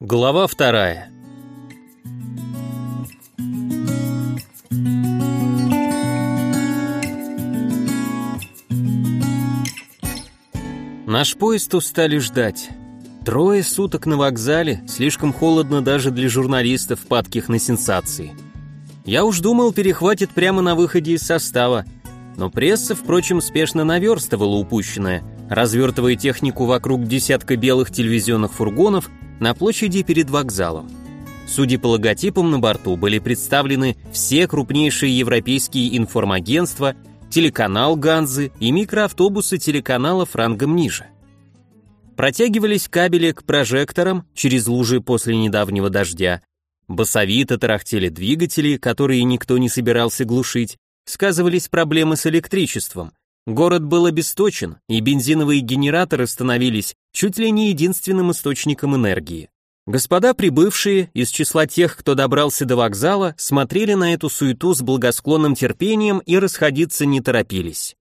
Глава вторая. Наш поезд устали ждать. Трое суток на вокзале, слишком холодно даже для журналистов, падких на сенсации. Я уж думал, перехватит прямо на выходе из состава, но пресса, впрочем, спешно наверстывала упущенное, развертывая технику вокруг десятка белых телевизионных фургонов на площади перед вокзалом. Судя по логотипам на борту, были представлены все крупнейшие европейские информагентства, телеканал Ганзы и микроавтобусы телеканалов рангом ниже. Протягивались кабели к прожекторам через лужи после недавнего дождя, басовито тарахтели двигатели, которые никто не собирался глушить, сказывались проблемы с электричеством, Город был обесточен, и бензиновые генераторы становились чуть ли не единственным источником энергии. Господа прибывшие, из числа тех, кто добрался до вокзала, смотрели на эту суету с благосклонным терпением и расходиться не торопились.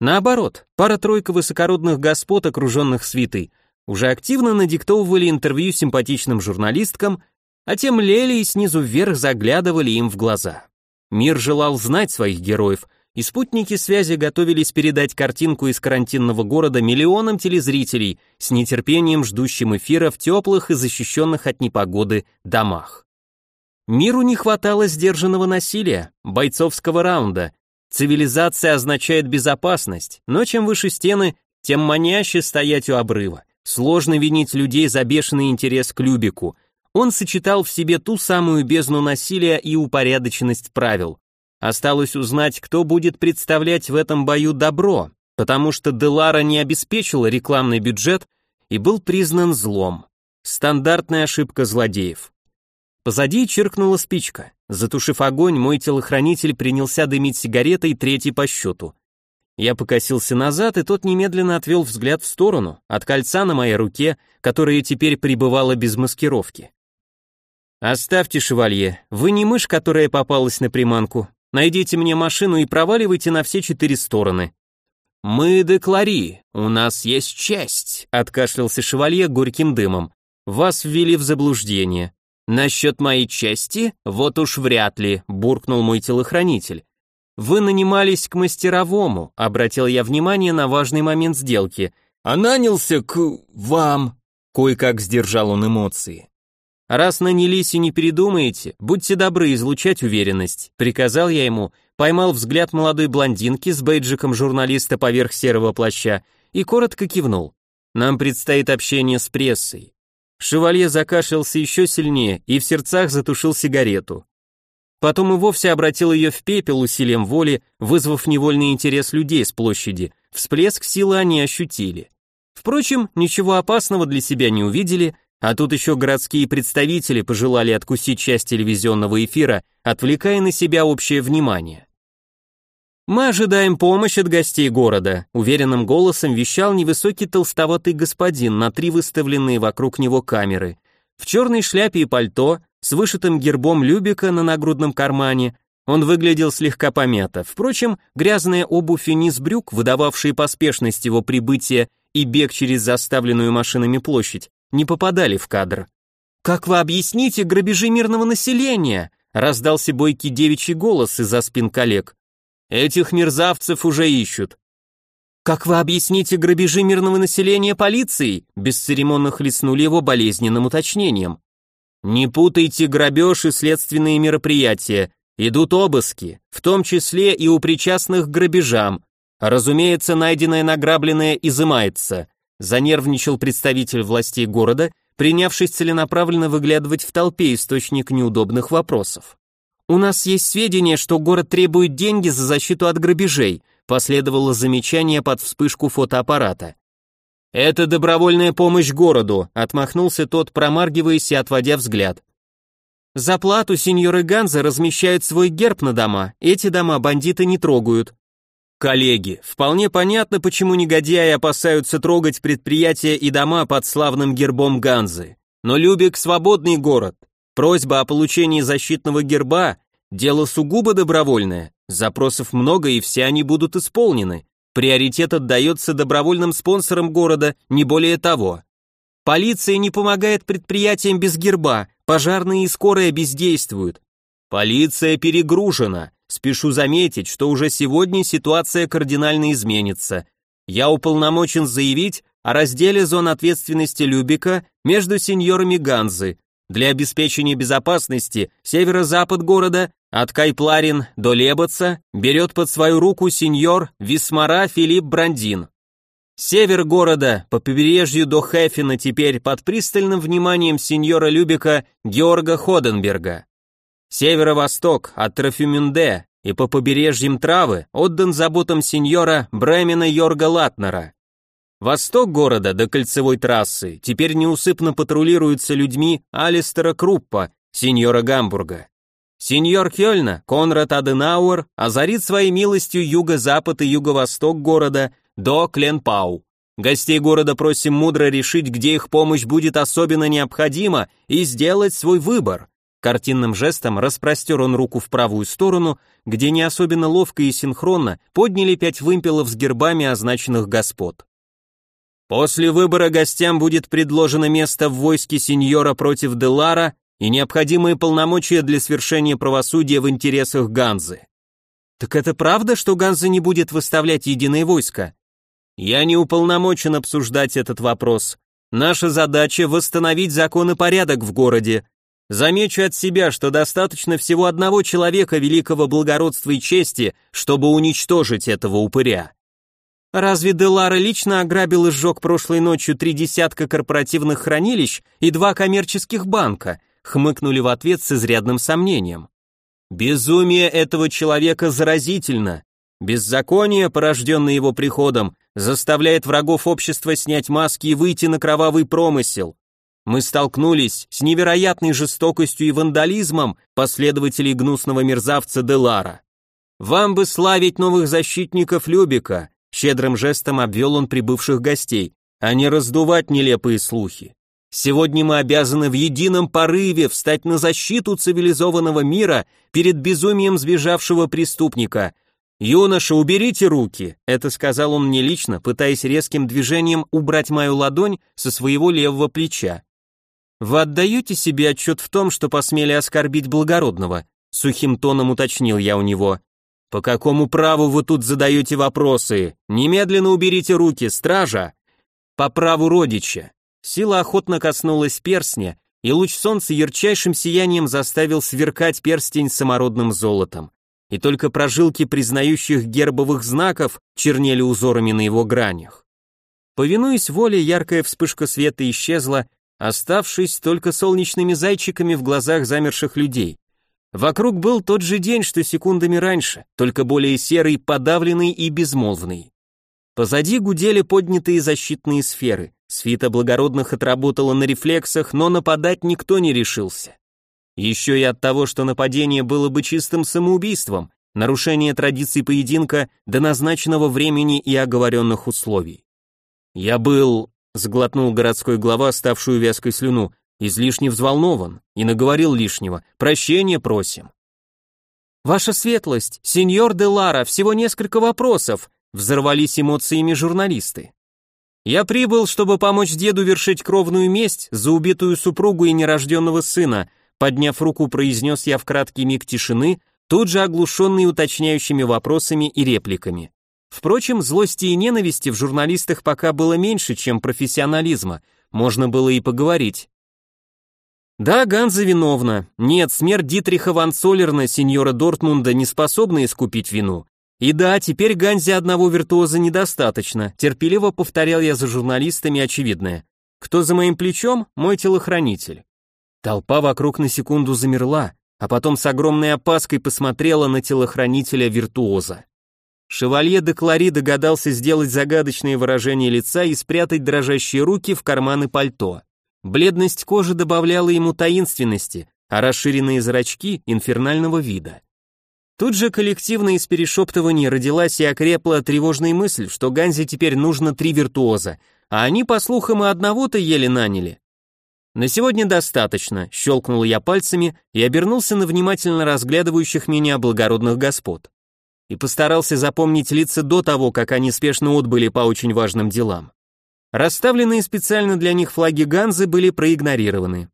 Наоборот, пара-тройка высокородных господ, окруженных свитой, уже активно надиктовывали интервью симпатичным журналисткам, а тем лели и снизу вверх заглядывали им в глаза. Мир желал знать своих героев, и спутники связи готовились передать картинку из карантинного города миллионам телезрителей, с нетерпением ждущим эфира в теплых и защищенных от непогоды домах. Миру не хватало сдержанного насилия, бойцовского раунда. Цивилизация означает безопасность, но чем выше стены, тем маняще стоять у обрыва. Сложно винить людей за бешеный интерес к Любику. Он сочетал в себе ту самую бездну насилия и упорядоченность правил. Осталось узнать, кто будет представлять в этом бою добро, потому что Делара не обеспечила рекламный бюджет и был признан злом. Стандартная ошибка злодеев. Позади чиркнула спичка. Затушив огонь, мой телохранитель принялся дымить сигаретой третий по счету. Я покосился назад, и тот немедленно отвел взгляд в сторону, от кольца на моей руке, которое теперь пребывало без маскировки. «Оставьте, шевалье, вы не мышь, которая попалась на приманку, Найдите мне машину и проваливайте на все четыре стороны». «Мы деклари, у нас есть честь», — откашлялся шевалье горьким дымом. «Вас ввели в заблуждение». «Насчет моей чести? Вот уж вряд ли», — буркнул мой телохранитель. «Вы нанимались к мастеровому», — обратил я внимание на важный момент сделки. «А нанялся к вам», — кое-как сдержал он эмоции. «Раз нанялись и не передумаете, будьте добры излучать уверенность», приказал я ему, поймал взгляд молодой блондинки с бейджиком журналиста поверх серого плаща и коротко кивнул. «Нам предстоит общение с прессой». Шевалье закашлялся еще сильнее и в сердцах затушил сигарету. Потом и вовсе обратил ее в пепел усилием воли, вызвав невольный интерес людей с площади. Всплеск силы они ощутили. Впрочем, ничего опасного для себя не увидели, а тут еще городские представители пожелали откусить часть телевизионного эфира, отвлекая на себя общее внимание. «Мы ожидаем помощь от гостей города», — уверенным голосом вещал невысокий толстоватый господин на три выставленные вокруг него камеры. В черной шляпе и пальто, с вышитым гербом Любика на нагрудном кармане, он выглядел слегка помято. Впрочем, грязная обувь и низ брюк, выдававшие поспешность его прибытия и бег через заставленную машинами площадь, не попадали в кадр. «Как вы объясните грабежи мирного населения?» раздался бойкий девичий голос из-за спин коллег. «Этих мерзавцев уже ищут». «Как вы объясните грабежи мирного населения полицией?» бесцеремонно хлестнули его болезненным уточнением. «Не путайте грабеж и следственные мероприятия. Идут обыски, в том числе и у причастных к грабежам. Разумеется, найденное награбленное изымается занервничал представитель властей города, принявшись целенаправленно выглядывать в толпе источник неудобных вопросов. «У нас есть сведения, что город требует деньги за защиту от грабежей», последовало замечание под вспышку фотоаппарата. «Это добровольная помощь городу», отмахнулся тот, промаргиваясь и отводя взгляд. «За плату сеньоры Ганза размещают свой герб на дома, эти дома бандиты не трогают», Коллеги, вполне понятно, почему негодяи опасаются трогать предприятия и дома под славным гербом Ганзы. Но Любек – свободный город. Просьба о получении защитного герба – дело сугубо добровольное. Запросов много, и все они будут исполнены. Приоритет отдается добровольным спонсорам города, не более того. Полиция не помогает предприятиям без герба, пожарные и скорая бездействуют. Полиция перегружена. Спешу заметить, что уже сегодня ситуация кардинально изменится. Я уполномочен заявить о разделе зон ответственности Любика между сеньорами Ганзы. Для обеспечения безопасности северо-запад города от Кайпларин до Лебоца берет под свою руку сеньор Висмара Филипп Брандин. Север города по побережью до Хефина теперь под пристальным вниманием сеньора Любика Георга Ходенберга. Северо-восток от Трофимюнде и по побережьям Травы отдан заботам сеньора Бремена Йорга Латнера. Восток города до кольцевой трассы теперь неусыпно патрулируется людьми Алистера Круппа, сеньора Гамбурга. Сеньор Кёльна, Конрад Аденауэр, озарит своей милостью юго-запад и юго-восток города до Кленпау. Гостей города просим мудро решить, где их помощь будет особенно необходима, и сделать свой выбор. Картинным жестом распростер он руку в правую сторону, где не особенно ловко и синхронно подняли пять вымпелов с гербами означенных господ. После выбора гостям будет предложено место в войске сеньора против Делара и необходимые полномочия для свершения правосудия в интересах Ганзы. Так это правда, что Ганза не будет выставлять единое войско? Я не уполномочен обсуждать этот вопрос. Наша задача восстановить закон и порядок в городе. Замечу от себя, что достаточно всего одного человека великого благородства и чести, чтобы уничтожить этого упыря. Разве Делара лично ограбил и сжег прошлой ночью три десятка корпоративных хранилищ и два коммерческих банка? Хмыкнули в ответ с изрядным сомнением. Безумие этого человека заразительно. Беззаконие, порожденное его приходом, заставляет врагов общества снять маски и выйти на кровавый промысел. Мы столкнулись с невероятной жестокостью и вандализмом последователей гнусного мерзавца Делара. Вам бы славить новых защитников Любика, Щедрым жестом обвел он прибывших гостей, а не раздувать нелепые слухи. Сегодня мы обязаны в едином порыве встать на защиту цивилизованного мира перед безумием сбежавшего преступника. «Юноша, уберите руки!» — это сказал он мне лично, пытаясь резким движением убрать мою ладонь со своего левого плеча. «Вы отдаете себе отчет в том, что посмели оскорбить благородного?» — сухим тоном уточнил я у него. «По какому праву вы тут задаете вопросы? Немедленно уберите руки, стража!» «По праву родича». Сила охотно коснулась перстня, и луч солнца ярчайшим сиянием заставил сверкать перстень самородным золотом. И только прожилки признающих гербовых знаков чернели узорами на его гранях. Повинуясь воле, яркая вспышка света исчезла, оставшись только солнечными зайчиками в глазах замерших людей. Вокруг был тот же день, что секундами раньше, только более серый, подавленный и безмолвный. Позади гудели поднятые защитные сферы. Свита благородных отработала на рефлексах, но нападать никто не решился. Еще и от того, что нападение было бы чистым самоубийством, нарушение традиций поединка до назначенного времени и оговоренных условий. «Я был...» — сглотнул городской глава, ставшую вязкой слюну излишне взволнован и наговорил лишнего. Прощения просим. Ваша светлость, сеньор де Лара, всего несколько вопросов, взорвались эмоциями журналисты. Я прибыл, чтобы помочь деду вершить кровную месть за убитую супругу и нерожденного сына, подняв руку, произнес я в краткий миг тишины, тут же оглушенный уточняющими вопросами и репликами. Впрочем, злости и ненависти в журналистах пока было меньше, чем профессионализма, можно было и поговорить. Да, Ганза виновна. Нет, смерть Дитриха ван Солерна, сеньора Дортмунда, не способна искупить вину. И да, теперь Ганзе одного виртуоза недостаточно, терпеливо повторял я за журналистами очевидное. Кто за моим плечом? Мой телохранитель. Толпа вокруг на секунду замерла, а потом с огромной опаской посмотрела на телохранителя виртуоза. Шевалье де Клари догадался сделать загадочное выражение лица и спрятать дрожащие руки в карманы пальто. Бледность кожи добавляла ему таинственности, а расширенные зрачки — инфернального вида. Тут же коллективно из перешептываний родилась и окрепла тревожная мысль, что Ганзе теперь нужно три виртуоза, а они, по слухам, и одного-то еле наняли. На сегодня достаточно, щелкнул я пальцами и обернулся на внимательно разглядывающих меня благородных господ. И постарался запомнить лица до того, как они спешно отбыли по очень важным делам. Расставленные специально для них флаги Ганзы были проигнорированы.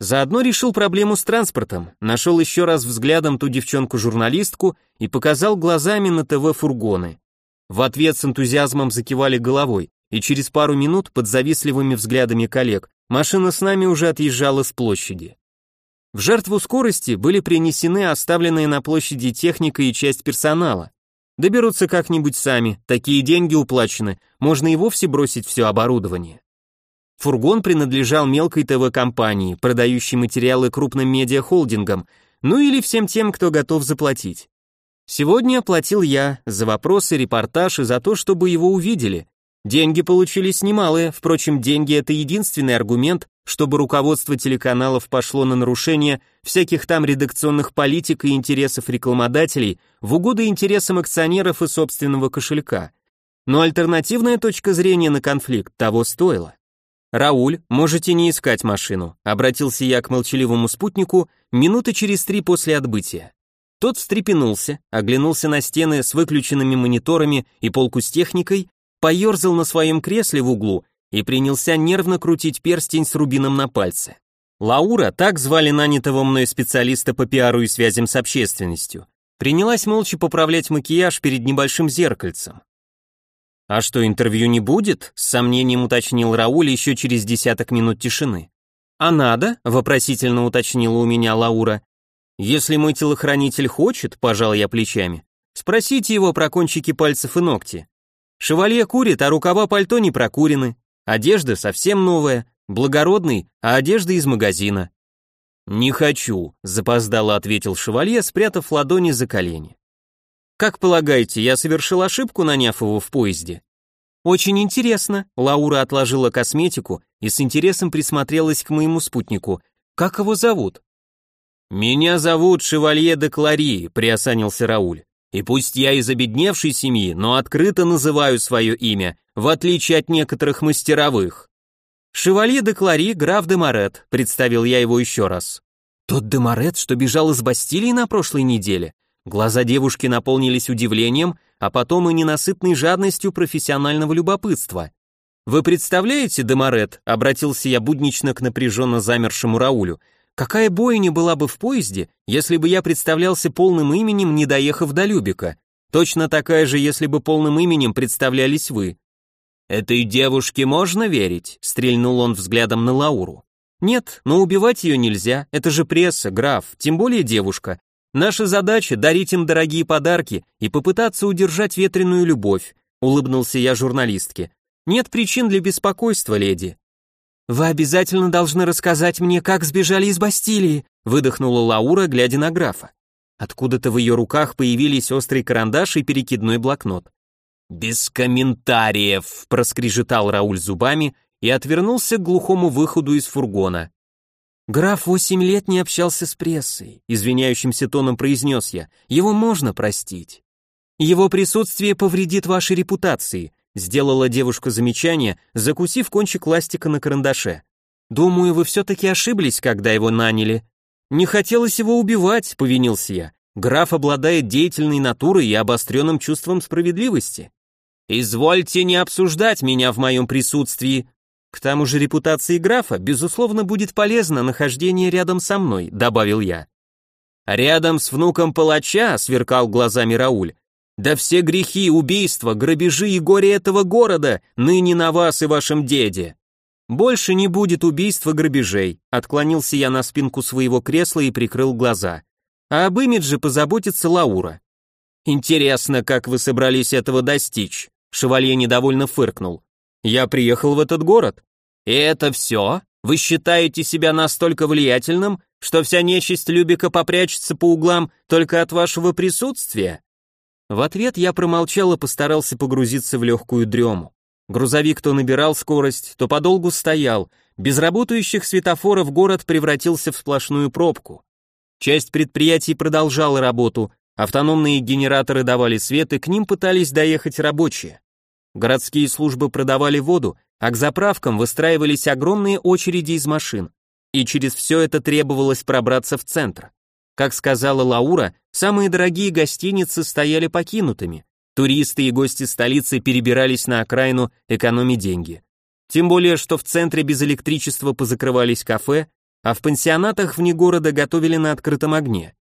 Заодно решил проблему с транспортом, нашел еще раз взглядом ту девчонку-журналистку и показал глазами на ТВ фургоны. В ответ с энтузиазмом закивали головой, и через пару минут под завистливыми взглядами коллег машина с нами уже отъезжала с площади. В жертву скорости были принесены оставленные на площади техника и часть персонала. Доберутся как-нибудь сами, такие деньги уплачены, можно и вовсе бросить все оборудование. Фургон принадлежал мелкой ТВ-компании, продающей материалы крупным медиахолдингам, ну или всем тем, кто готов заплатить. Сегодня оплатил я за вопросы, репортаж и за то, чтобы его увидели. Деньги получились немалые, впрочем, деньги это единственный аргумент, чтобы руководство телеканалов пошло на нарушение всяких там редакционных политик и интересов рекламодателей в угоду интересам акционеров и собственного кошелька. Но альтернативная точка зрения на конфликт того стоила. «Рауль, можете не искать машину», — обратился я к молчаливому спутнику минуты через три после отбытия. Тот встрепенулся, оглянулся на стены с выключенными мониторами и полку с техникой, поерзал на своем кресле в углу и принялся нервно крутить перстень с рубином на пальце. Лаура, так звали нанятого мной специалиста по пиару и связям с общественностью, принялась молча поправлять макияж перед небольшим зеркальцем. «А что, интервью не будет?» — с сомнением уточнил Рауль еще через десяток минут тишины. «А надо?» — вопросительно уточнила у меня Лаура. «Если мой телохранитель хочет», — пожал я плечами, «спросите его про кончики пальцев и ногти. Шевалье курит, а рукава пальто не прокурены. Одежда совсем новая, благородный, а одежда из магазина». «Не хочу», — запоздало ответил шевалье, спрятав ладони за колени. Как полагаете, я совершил ошибку, наняв его в поезде? Очень интересно. Лаура отложила косметику и с интересом присмотрелась к моему спутнику. Как его зовут? Меня зовут Шевалье де Клари, приосанился Рауль. И пусть я из обедневшей семьи, но открыто называю свое имя, в отличие от некоторых мастеровых. Шевалье де Клари, граф де Морет, представил я его еще раз. Тот де Морет, что бежал из Бастилии на прошлой неделе, Глаза девушки наполнились удивлением, а потом и ненасытной жадностью профессионального любопытства. «Вы представляете, Демарет?» — обратился я буднично к напряженно замершему Раулю. «Какая бойня была бы в поезде, если бы я представлялся полным именем, не доехав до Любика? Точно такая же, если бы полным именем представлялись вы». «Этой девушке можно верить?» — стрельнул он взглядом на Лауру. «Нет, но убивать ее нельзя, это же пресса, граф, тем более девушка. Наша задача — дарить им дорогие подарки и попытаться удержать ветреную любовь», — улыбнулся я журналистке. «Нет причин для беспокойства, леди». «Вы обязательно должны рассказать мне, как сбежали из Бастилии», — выдохнула Лаура, глядя на графа. Откуда-то в ее руках появились острый карандаш и перекидной блокнот. «Без комментариев», — проскрежетал Рауль зубами и отвернулся к глухому выходу из фургона. Граф восемь лет не общался с прессой, извиняющимся тоном произнес я. Его можно простить. Его присутствие повредит вашей репутации, сделала девушка замечание, закусив кончик ластика на карандаше. Думаю, вы все-таки ошиблись, когда его наняли. Не хотелось его убивать, повинился я. Граф обладает деятельной натурой и обостренным чувством справедливости. «Извольте не обсуждать меня в моем присутствии», к тому же репутации графа, безусловно, будет полезно нахождение рядом со мной, добавил я. Рядом с внуком палача, сверкал глазами Рауль. Да все грехи, убийства, грабежи и горе этого города ныне на вас и вашем деде. Больше не будет убийств и грабежей, отклонился я на спинку своего кресла и прикрыл глаза. А об имидже позаботится Лаура. Интересно, как вы собрались этого достичь? Шевалье недовольно фыркнул. Я приехал в этот город. И это все? Вы считаете себя настолько влиятельным, что вся нечисть Любика попрячется по углам только от вашего присутствия? В ответ я промолчал и постарался погрузиться в легкую дрему. Грузовик то набирал скорость, то подолгу стоял. Без работающих светофоров город превратился в сплошную пробку. Часть предприятий продолжала работу, автономные генераторы давали свет, и к ним пытались доехать рабочие. Городские службы продавали воду, а к заправкам выстраивались огромные очереди из машин. И через все это требовалось пробраться в центр. Как сказала Лаура, самые дорогие гостиницы стояли покинутыми. Туристы и гости столицы перебирались на окраину экономить деньги. Тем более, что в центре без электричества позакрывались кафе, а в пансионатах вне города готовили на открытом огне.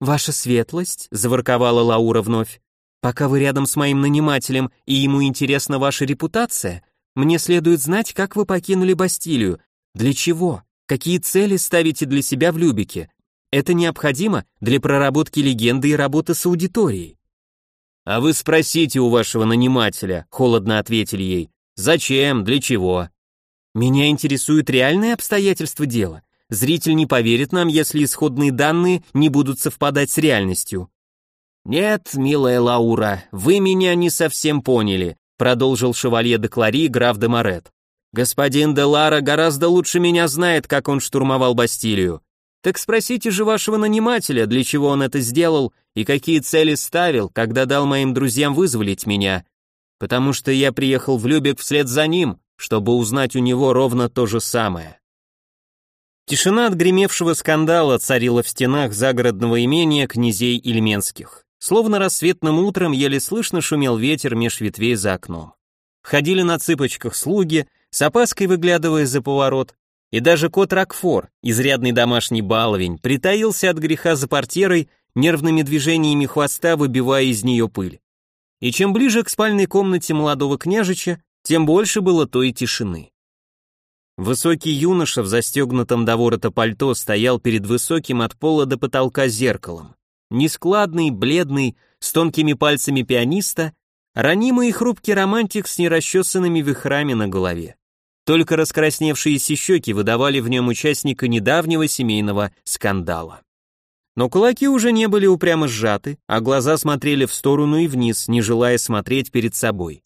«Ваша светлость», — заворковала Лаура вновь, «пока вы рядом с моим нанимателем и ему интересна ваша репутация, мне следует знать, как вы покинули Бастилию, для чего, какие цели ставите для себя в Любике. Это необходимо для проработки легенды и работы с аудиторией». «А вы спросите у вашего нанимателя», — холодно ответили ей. «Зачем? Для чего?» «Меня интересуют реальные обстоятельства дела. Зритель не поверит нам, если исходные данные не будут совпадать с реальностью». «Нет, милая Лаура, вы меня не совсем поняли», продолжил шевалье де Клари граф де Морет. «Господин де Лара гораздо лучше меня знает, как он штурмовал Бастилию. Так спросите же вашего нанимателя, для чего он это сделал и какие цели ставил, когда дал моим друзьям вызволить меня. Потому что я приехал в Любек вслед за ним, чтобы узнать у него ровно то же самое. Тишина от гремевшего скандала царила в стенах загородного имения князей Ильменских. Словно рассветным утром еле слышно шумел ветер меж ветвей за окном. Ходили на цыпочках слуги, с опаской выглядывая за поворот, и даже кот Рокфор, изрядный домашний баловень, притаился от греха за портьерой, нервными движениями хвоста выбивая из нее пыль. И чем ближе к спальной комнате молодого княжича, тем больше было той тишины. Высокий юноша в застегнутом до ворота пальто стоял перед высоким от пола до потолка зеркалом. Нескладный, бледный, с тонкими пальцами пианиста, ранимый и хрупкий романтик с нерасчесанными вихрами на голове. Только раскрасневшиеся щеки выдавали в нем участника недавнего семейного скандала. Но кулаки уже не были упрямо сжаты, а глаза смотрели в сторону и вниз, не желая смотреть перед собой.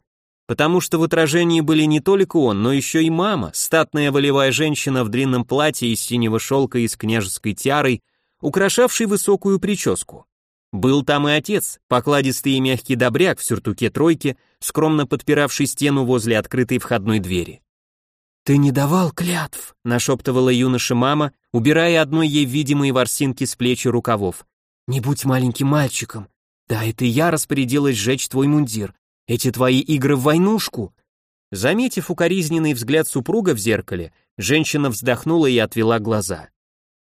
Потому что в отражении были не только он, но еще и мама, статная волевая женщина в длинном платье из синего шелка и с княжеской тиарой, украшавшей высокую прическу. Был там и отец, покладистый и мягкий добряк в сюртуке тройки, скромно подпиравший стену возле открытой входной двери. «Ты не давал клятв», — нашептывала юноша мама, убирая одной ей видимые ворсинки с плеч и рукавов. «Не будь маленьким мальчиком. Да, это я распорядилась сжечь твой мундир. Эти твои игры в войнушку». Заметив укоризненный взгляд супруга в зеркале, женщина вздохнула и отвела глаза.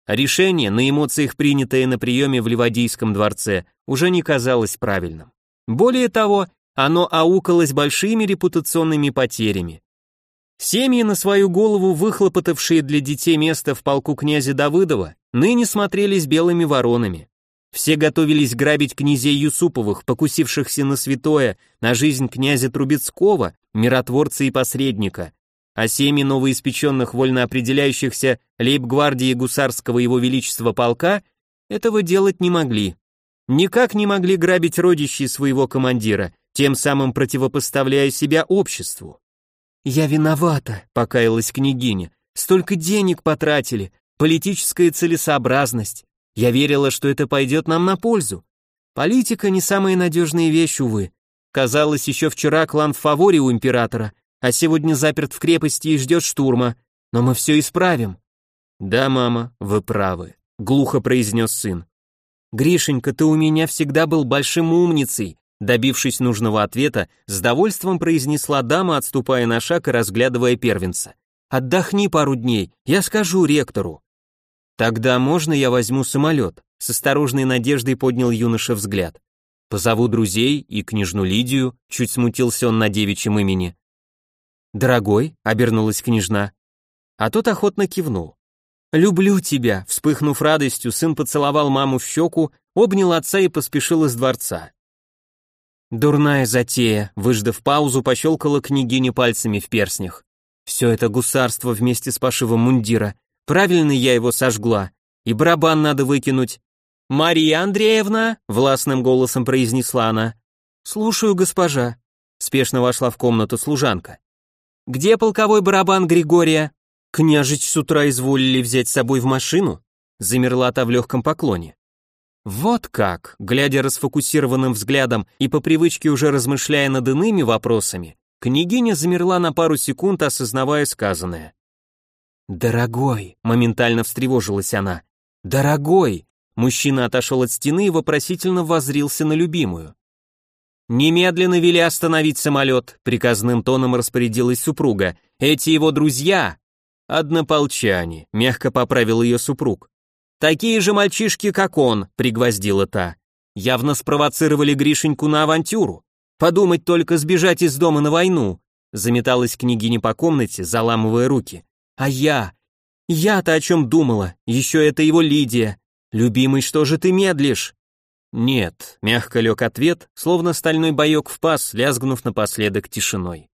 Решение, на эмоциях принятое на приеме в Ливадийском дворце, уже не казалось правильным. Более того, оно аукалось большими репутационными потерями. Семьи, на свою голову выхлопотавшие для детей место в полку князя Давыдова, ныне смотрелись белыми воронами. Все готовились грабить князей Юсуповых, покусившихся на святое, на жизнь князя Трубецкого, миротворца и посредника. А семьи новоиспеченных вольноопределяющихся лейб-гвардии гусарского его величества полка этого делать не могли. Никак не могли грабить родичей своего командира, тем самым противопоставляя себя обществу. «Я виновата», — покаялась княгиня. «Столько денег потратили, политическая целесообразность. Я верила, что это пойдет нам на пользу. Политика не самая надежная вещь, увы. Казалось, еще вчера клан в фаворе у императора, а сегодня заперт в крепости и ждет штурма. Но мы все исправим». «Да, мама, вы правы», — глухо произнес сын. «Гришенька, ты у меня всегда был большим умницей, Добившись нужного ответа, с довольством произнесла дама, отступая на шаг и разглядывая первенца. «Отдохни пару дней, я скажу ректору». «Тогда можно я возьму самолет?» С осторожной надеждой поднял юноша взгляд. «Позову друзей и княжну Лидию», чуть смутился он на девичьем имени. «Дорогой», — обернулась княжна. А тот охотно кивнул. «Люблю тебя», — вспыхнув радостью, сын поцеловал маму в щеку, обнял отца и поспешил из дворца. Дурная затея, выждав паузу, пощелкала княгиня пальцами в перстнях. Все это гусарство вместе с пошивом мундира. Правильно я его сожгла. И барабан надо выкинуть. «Мария Андреевна!» — властным голосом произнесла она. «Слушаю, госпожа». Спешно вошла в комнату служанка. «Где полковой барабан Григория?» «Княжич с утра изволили взять с собой в машину?» Замерла та в легком поклоне. Вот как, глядя расфокусированным взглядом и по привычке уже размышляя над иными вопросами, княгиня замерла на пару секунд, осознавая сказанное. «Дорогой», — моментально встревожилась она, — «дорогой», Мужчина отошел от стены и вопросительно воззрился на любимую. Немедленно вели остановить самолет, приказным тоном распорядилась супруга. Эти его друзья. Однополчане, мягко поправил ее супруг. Такие же мальчишки, как он, пригвоздила та. Явно спровоцировали Гришеньку на авантюру. Подумать только сбежать из дома на войну. Заметалась княгиня по комнате, заламывая руки. А я? Я-то о чем думала? Еще это его Лидия. Любимый, что же ты медлишь? «Нет», — мягко лег ответ, словно стальной боек в паз, лязгнув напоследок тишиной.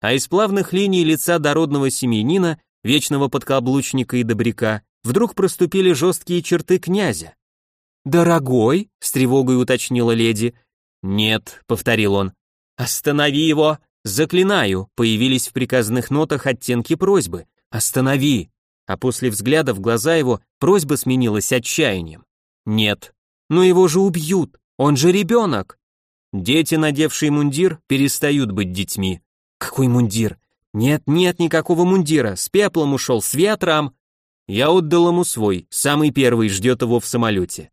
А из плавных линий лица дородного семьянина, вечного подкаблучника и добряка, вдруг проступили жесткие черты князя. «Дорогой?» — с тревогой уточнила леди. «Нет», — повторил он. «Останови его!» «Заклинаю!» — появились в приказных нотах оттенки просьбы. «Останови!» А после взгляда в глаза его просьба сменилась отчаянием. «Нет, но его же убьют, он же ребенок. Дети, надевшие мундир, перестают быть детьми. Какой мундир? Нет, нет никакого мундира, с пеплом ушел, с ветром. Я отдал ему свой, самый первый ждет его в самолете.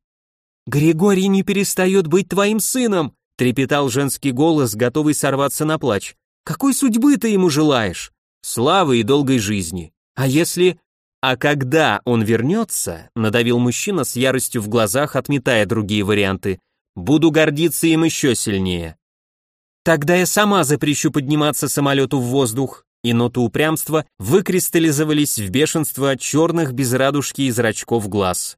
Григорий не перестает быть твоим сыном, трепетал женский голос, готовый сорваться на плач. Какой судьбы ты ему желаешь? Славы и долгой жизни. А если... А когда он вернется, надавил мужчина с яростью в глазах, отметая другие варианты, буду гордиться им еще сильнее. Тогда я сама запрещу подниматься самолету в воздух, и ноты упрямства выкристаллизовались в бешенство черных без радужки и зрачков глаз.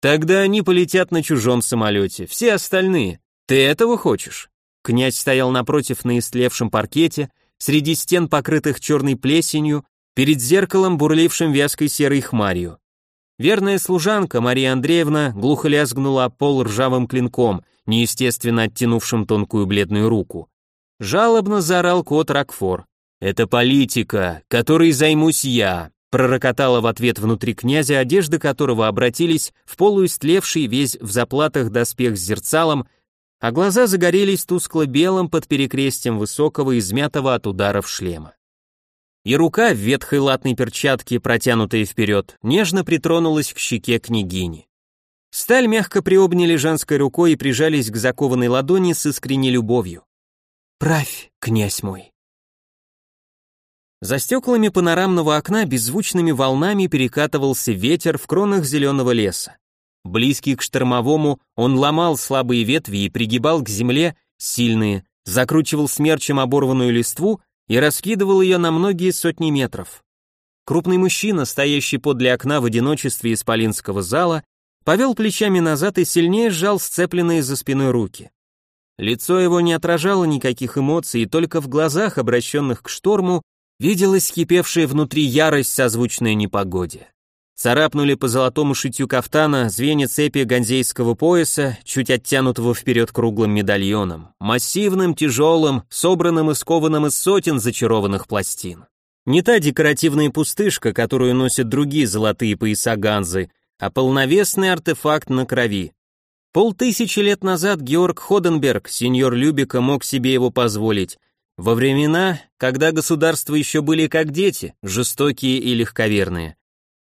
Тогда они полетят на чужом самолете, все остальные. Ты этого хочешь? Князь стоял напротив на истлевшем паркете, среди стен, покрытых черной плесенью, перед зеркалом, бурлившим вязкой серой хмарью. Верная служанка Мария Андреевна глухо лязгнула пол ржавым клинком, неестественно оттянувшим тонкую бледную руку. Жалобно заорал кот Рокфор. «Это политика, которой займусь я», пророкотала в ответ внутри князя, одежды которого обратились в полуистлевший весь в заплатах доспех с зерцалом, а глаза загорелись тускло-белым под перекрестием высокого, измятого от ударов шлема и рука в ветхой латной перчатке, протянутая вперед, нежно притронулась к щеке княгини. Сталь мягко приобняли женской рукой и прижались к закованной ладони с искренней любовью. «Правь, князь мой!» За стеклами панорамного окна беззвучными волнами перекатывался ветер в кронах зеленого леса. Близкий к штормовому, он ломал слабые ветви и пригибал к земле сильные, закручивал смерчем оборванную листву и раскидывал ее на многие сотни метров. Крупный мужчина, стоящий подле окна в одиночестве исполинского зала, повел плечами назад и сильнее сжал сцепленные за спиной руки. Лицо его не отражало никаких эмоций, и только в глазах, обращенных к шторму, виделась кипевшая внутри ярость, созвучная непогоде. Царапнули по золотому шитью кафтана звенья цепи ганзейского пояса, чуть оттянутого вперед круглым медальоном, массивным, тяжелым, собранным и скованным из сотен зачарованных пластин. Не та декоративная пустышка, которую носят другие золотые пояса ганзы, а полновесный артефакт на крови. Полтысячи лет назад Георг Ходенберг, сеньор Любика, мог себе его позволить, во времена, когда государства еще были как дети, жестокие и легковерные.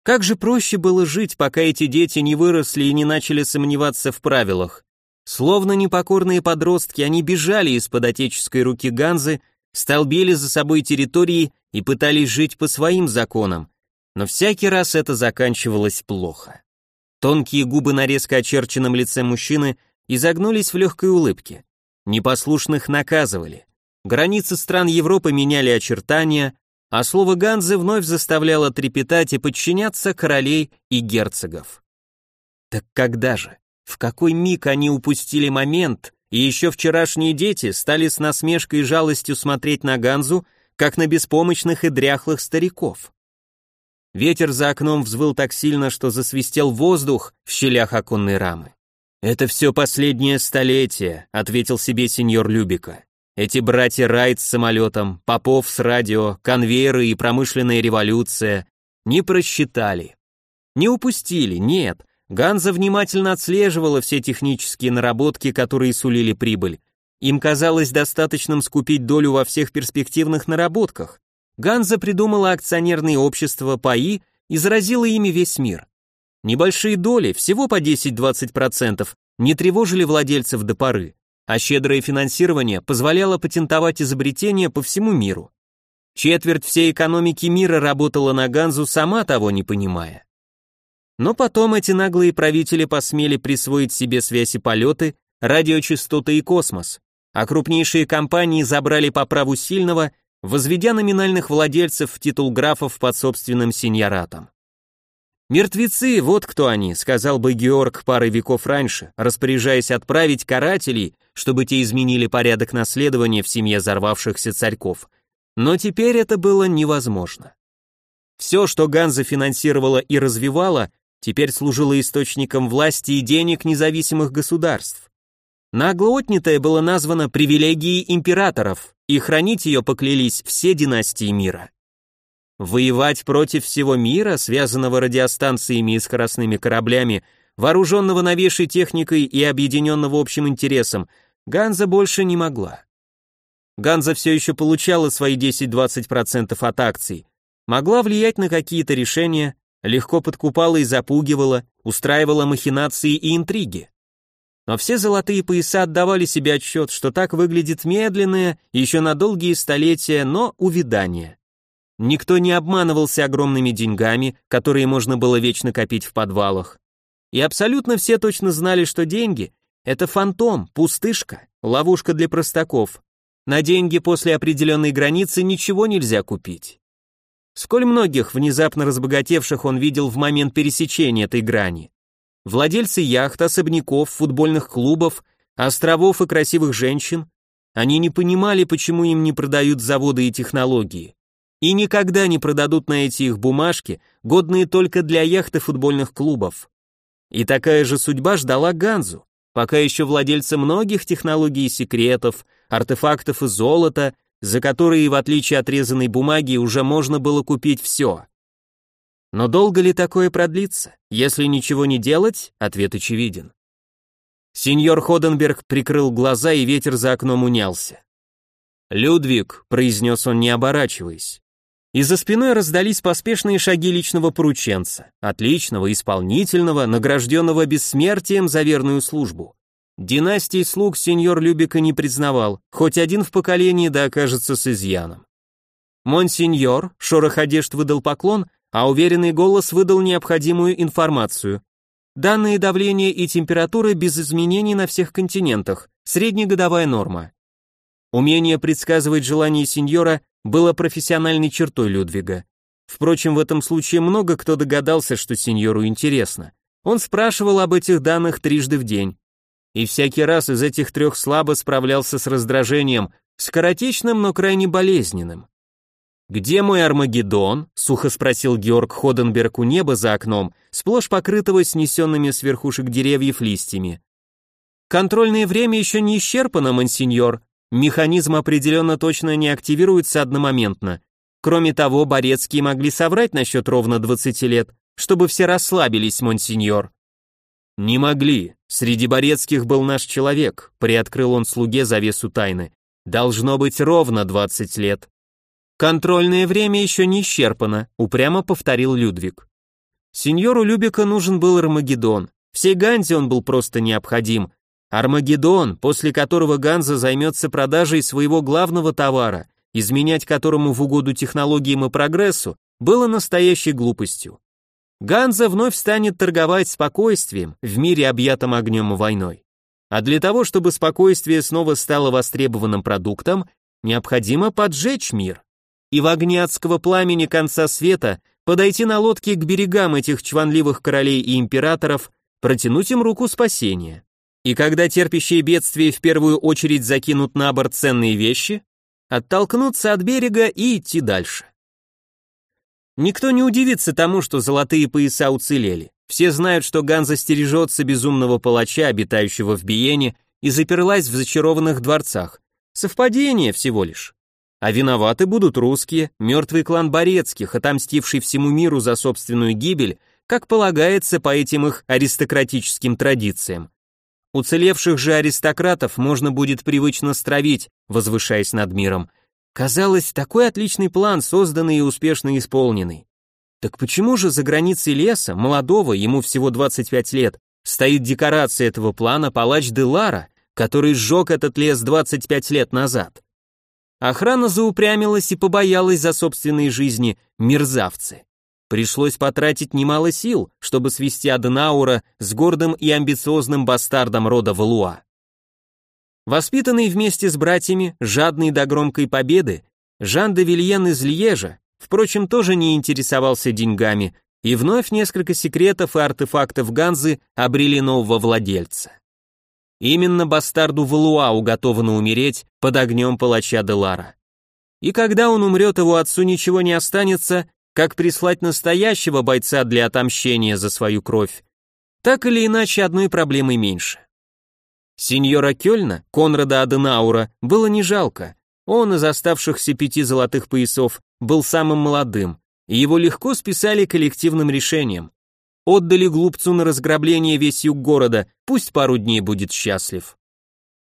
Как же проще было жить, пока эти дети не выросли и не начали сомневаться в правилах. Словно непокорные подростки, они бежали из-под отеческой руки Ганзы, столбили за собой территории и пытались жить по своим законам. Но всякий раз это заканчивалось плохо. Тонкие губы на резко очерченном лице мужчины изогнулись в легкой улыбке. Непослушных наказывали. Границы стран Европы меняли очертания, а слово Ганзы вновь заставляло трепетать и подчиняться королей и герцогов. Так когда же? В какой миг они упустили момент, и еще вчерашние дети стали с насмешкой и жалостью смотреть на Ганзу, как на беспомощных и дряхлых стариков? Ветер за окном взвыл так сильно, что засвистел воздух в щелях оконной рамы. «Это все последнее столетие», — ответил себе сеньор Любика. Эти братья Райт с самолетом, Попов с радио, конвейеры и промышленная революция не просчитали. Не упустили, нет. Ганза внимательно отслеживала все технические наработки, которые сулили прибыль. Им казалось достаточным скупить долю во всех перспективных наработках. Ганза придумала акционерные общества ПАИ и заразила ими весь мир. Небольшие доли, всего по 10-20%, не тревожили владельцев до поры. А щедрое финансирование позволяло патентовать изобретения по всему миру. Четверть всей экономики мира работала на Ганзу, сама того не понимая. Но потом эти наглые правители посмели присвоить себе связь и полеты, радиочастоты и космос, а крупнейшие компании забрали по праву сильного, возведя номинальных владельцев в титул графов под собственным синьоратом. «Мертвецы, вот кто они», — сказал бы Георг пары веков раньше, распоряжаясь отправить карателей, чтобы те изменили порядок наследования в семье взорвавшихся царьков. Но теперь это было невозможно. Все, что Ганза финансировала и развивала, теперь служило источником власти и денег независимых государств. Нагло отнятое было названо привилегией императоров, и хранить ее поклялись все династии мира. Воевать против всего мира, связанного радиостанциями и скоростными кораблями, вооруженного новейшей техникой и объединенного общим интересом, Ганза больше не могла. Ганза все еще получала свои 10-20% от акций, могла влиять на какие-то решения, легко подкупала и запугивала, устраивала махинации и интриги. Но все золотые пояса отдавали себе отчет, что так выглядит медленное, еще на долгие столетия, но увядание. Никто не обманывался огромными деньгами, которые можно было вечно копить в подвалах. И абсолютно все точно знали, что деньги — это фантом, пустышка, ловушка для простаков. На деньги после определенной границы ничего нельзя купить. Сколь многих внезапно разбогатевших он видел в момент пересечения этой грани. Владельцы яхт, особняков, футбольных клубов, островов и красивых женщин, они не понимали, почему им не продают заводы и технологии и никогда не продадут на эти их бумажки, годные только для яхт и футбольных клубов. И такая же судьба ждала Ганзу, пока еще владельца многих технологий и секретов, артефактов и золота, за которые, в отличие от резаной бумаги, уже можно было купить все. Но долго ли такое продлится? Если ничего не делать, ответ очевиден. Сеньор Ходенберг прикрыл глаза, и ветер за окном унялся. «Людвиг», — произнес он, не оборачиваясь, и за спиной раздались поспешные шаги личного порученца, отличного, исполнительного, награжденного бессмертием за верную службу. Династии слуг сеньор Любика не признавал, хоть один в поколении да окажется с изъяном. Монсеньор, шорох одежд выдал поклон, а уверенный голос выдал необходимую информацию. Данные давления и температуры без изменений на всех континентах, среднегодовая норма. Умение предсказывать желания сеньора было профессиональной чертой Людвига. Впрочем, в этом случае много кто догадался, что сеньору интересно. Он спрашивал об этих данных трижды в день. И всякий раз из этих трех слабо справлялся с раздражением, скоротечным, но крайне болезненным. «Где мой Армагеддон?» — сухо спросил Георг Ходенберг у неба за окном, сплошь покрытого снесенными с верхушек деревьев листьями. «Контрольное время еще не исчерпано, мансиньор», Механизм определенно точно не активируется одномоментно. Кроме того, Борецкие могли соврать насчет ровно 20 лет, чтобы все расслабились, монсеньор. Не могли. Среди Борецких был наш человек, приоткрыл он слуге завесу тайны. Должно быть ровно 20 лет. Контрольное время еще не исчерпано, упрямо повторил Людвиг. Сеньору Любика нужен был Армагеддон. Всей Ганзе он был просто необходим, Армагеддон, после которого Ганза займется продажей своего главного товара, изменять которому в угоду технологиям и прогрессу, было настоящей глупостью. Ганза вновь станет торговать спокойствием в мире, объятом огнем и войной. А для того, чтобы спокойствие снова стало востребованным продуктом, необходимо поджечь мир. И в огне адского пламени конца света подойти на лодке к берегам этих чванливых королей и императоров, протянуть им руку спасения. И когда терпящие бедствия в первую очередь закинут на борт ценные вещи, оттолкнуться от берега и идти дальше. Никто не удивится тому, что золотые пояса уцелели. Все знают, что Ганза стережется безумного палача, обитающего в Биене, и заперлась в зачарованных дворцах. Совпадение всего лишь. А виноваты будут русские, мертвый клан Борецких, отомстивший всему миру за собственную гибель, как полагается по этим их аристократическим традициям. Уцелевших же аристократов можно будет привычно стравить, возвышаясь над миром. Казалось, такой отличный план, созданный и успешно исполненный. Так почему же за границей леса, молодого, ему всего 25 лет, стоит декорация этого плана палач Делара, который сжег этот лес 25 лет назад. Охрана заупрямилась и побоялась за собственные жизни мерзавцы. Пришлось потратить немало сил, чтобы свести Аденаура с гордым и амбициозным бастардом рода Валуа. Воспитанный вместе с братьями, жадный до громкой победы, Жан де Вильен из Льежа, впрочем, тоже не интересовался деньгами, и вновь несколько секретов и артефактов Ганзы обрели нового владельца. Именно бастарду Валуа уготовано умереть под огнем палача Делара. И когда он умрет, его отцу ничего не останется, как прислать настоящего бойца для отомщения за свою кровь. Так или иначе, одной проблемой меньше. Сеньора Кёльна, Конрада Аденаура, было не жалко. Он из оставшихся пяти золотых поясов был самым молодым, и его легко списали коллективным решением. Отдали глупцу на разграбление весь юг города, пусть пару дней будет счастлив.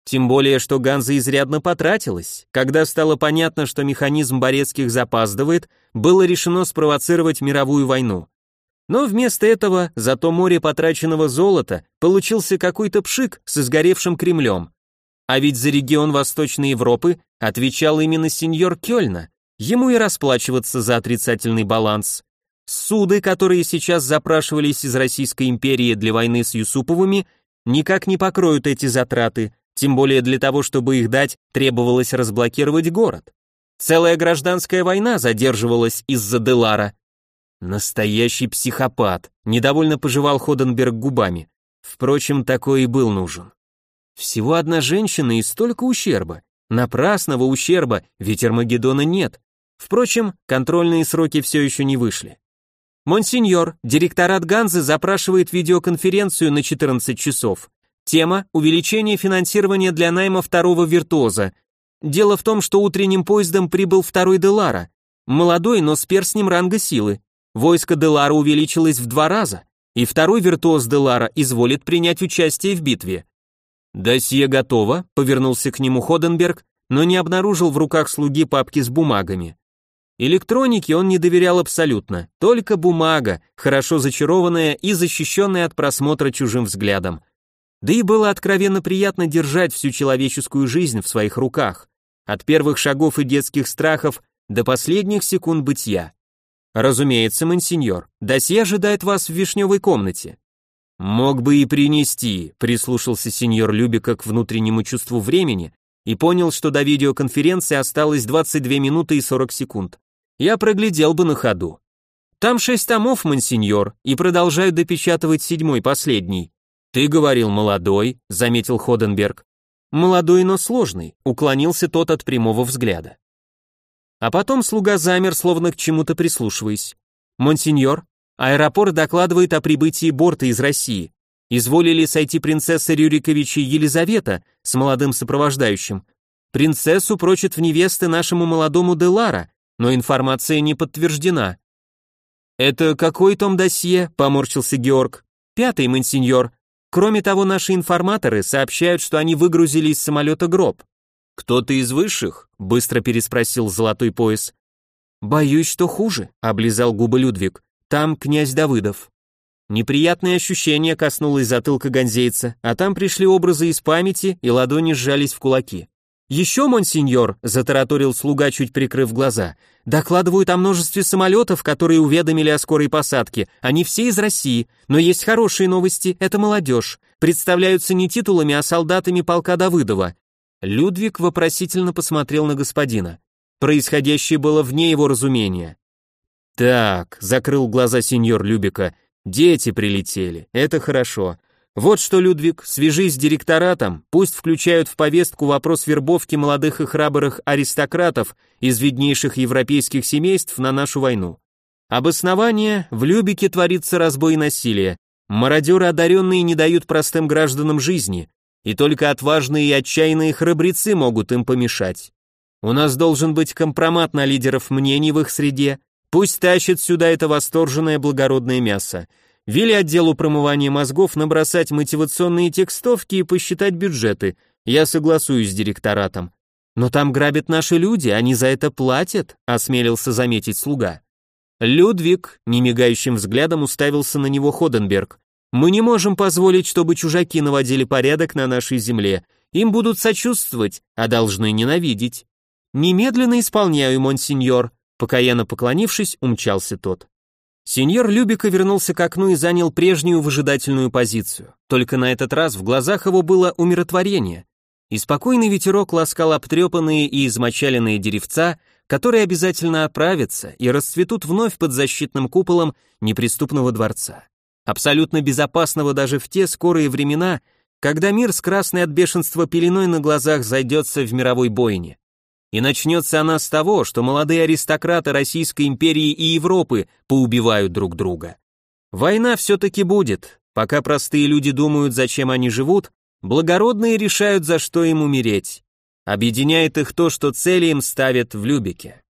Тем более, что Ганза изрядно потратилась. Когда стало понятно, что механизм Борецких запаздывает, было решено спровоцировать мировую войну. Но вместо этого, зато море потраченного золота, получился какой-то пшик с изгоревшим Кремлем. А ведь за регион Восточной Европы отвечал именно сеньор Кёльна. Ему и расплачиваться за отрицательный баланс. Суды, которые сейчас запрашивались из Российской империи для войны с Юсуповыми, никак не покроют эти затраты, тем более для того, чтобы их дать, требовалось разблокировать город. Целая гражданская война задерживалась из-за Делара. Настоящий психопат, недовольно пожевал Ходенберг губами. Впрочем, такой и был нужен. Всего одна женщина и столько ущерба. Напрасного ущерба, ведь Армагеддона нет. Впрочем, контрольные сроки все еще не вышли. Монсеньор, директорат Ганзы запрашивает видеоконференцию на 14 часов. Тема – увеличение финансирования для найма второго виртуоза. Дело в том, что утренним поездом прибыл второй Делара. Молодой, но с перстнем ранга силы. Войско Делара увеличилось в два раза, и второй виртуоз Делара изволит принять участие в битве. «Досье готово», — повернулся к нему Ходенберг, но не обнаружил в руках слуги папки с бумагами. Электронике он не доверял абсолютно, только бумага, хорошо зачарованная и защищенная от просмотра чужим взглядом. Да и было откровенно приятно держать всю человеческую жизнь в своих руках, от первых шагов и детских страхов до последних секунд бытия. Разумеется, мансиньор, досье ожидает вас в вишневой комнате. Мог бы и принести, прислушался сеньор Любика к внутреннему чувству времени и понял, что до видеоконференции осталось 22 минуты и 40 секунд я проглядел бы на ходу. Там шесть томов, мансиньор, и продолжаю допечатывать седьмой, последний. Ты говорил молодой, заметил Ходенберг. Молодой, но сложный, уклонился тот от прямого взгляда. А потом слуга замер, словно к чему-то прислушиваясь. Монсеньор, аэропорт докладывает о прибытии борта из России. Изволили сойти принцесса Рюрикович и Елизавета с молодым сопровождающим. Принцессу прочат в невесты нашему молодому Делара, но информация не подтверждена. «Это какой том досье?» – поморщился Георг. «Пятый, мансиньор. Кроме того, наши информаторы сообщают, что они выгрузили из самолета гроб». «Кто-то из высших?» – быстро переспросил золотой пояс. «Боюсь, что хуже», – облизал губы Людвиг. «Там князь Давыдов». Неприятное ощущение коснулось затылка гонзейца, а там пришли образы из памяти, и ладони сжались в кулаки. «Еще, монсеньор», — затараторил слуга, чуть прикрыв глаза, «докладывают о множестве самолетов, которые уведомили о скорой посадке. Они все из России, но есть хорошие новости, это молодежь. Представляются не титулами, а солдатами полка Давыдова». Людвиг вопросительно посмотрел на господина. Происходящее было вне его разумения. «Так», — закрыл глаза сеньор Любика, — «дети прилетели, это хорошо. Вот что, Людвиг, свяжись с директоратом, пусть включают в повестку вопрос вербовки молодых и храбрых аристократов из виднейших европейских семейств на нашу войну. Обоснование – в Любике творится разбой и насилие. Мародеры одаренные не дают простым гражданам жизни, и только отважные и отчаянные храбрецы могут им помешать. У нас должен быть компромат на лидеров мнений в их среде, пусть тащит сюда это восторженное благородное мясо – Вели отделу промывания мозгов набросать мотивационные текстовки и посчитать бюджеты. Я согласуюсь с директоратом. Но там грабят наши люди, они за это платят, осмелился заметить слуга. Людвиг немигающим взглядом уставился на него Ходенберг. Мы не можем позволить, чтобы чужаки наводили порядок на нашей земле, им будут сочувствовать, а должны ненавидеть. Немедленно исполняю, монсеньор, покаянно поклонившись, умчался тот. Сеньор Любика вернулся к окну и занял прежнюю выжидательную позицию. Только на этот раз в глазах его было умиротворение. И спокойный ветерок ласкал обтрепанные и измочаленные деревца, которые обязательно оправятся и расцветут вновь под защитным куполом неприступного дворца. Абсолютно безопасного даже в те скорые времена, когда мир с красной от бешенства пеленой на глазах зайдется в мировой бойне. И начнется она с того, что молодые аристократы Российской империи и Европы поубивают друг друга. Война все-таки будет, пока простые люди думают, зачем они живут, благородные решают, за что им умереть. Объединяет их то, что цели им ставят в Любике.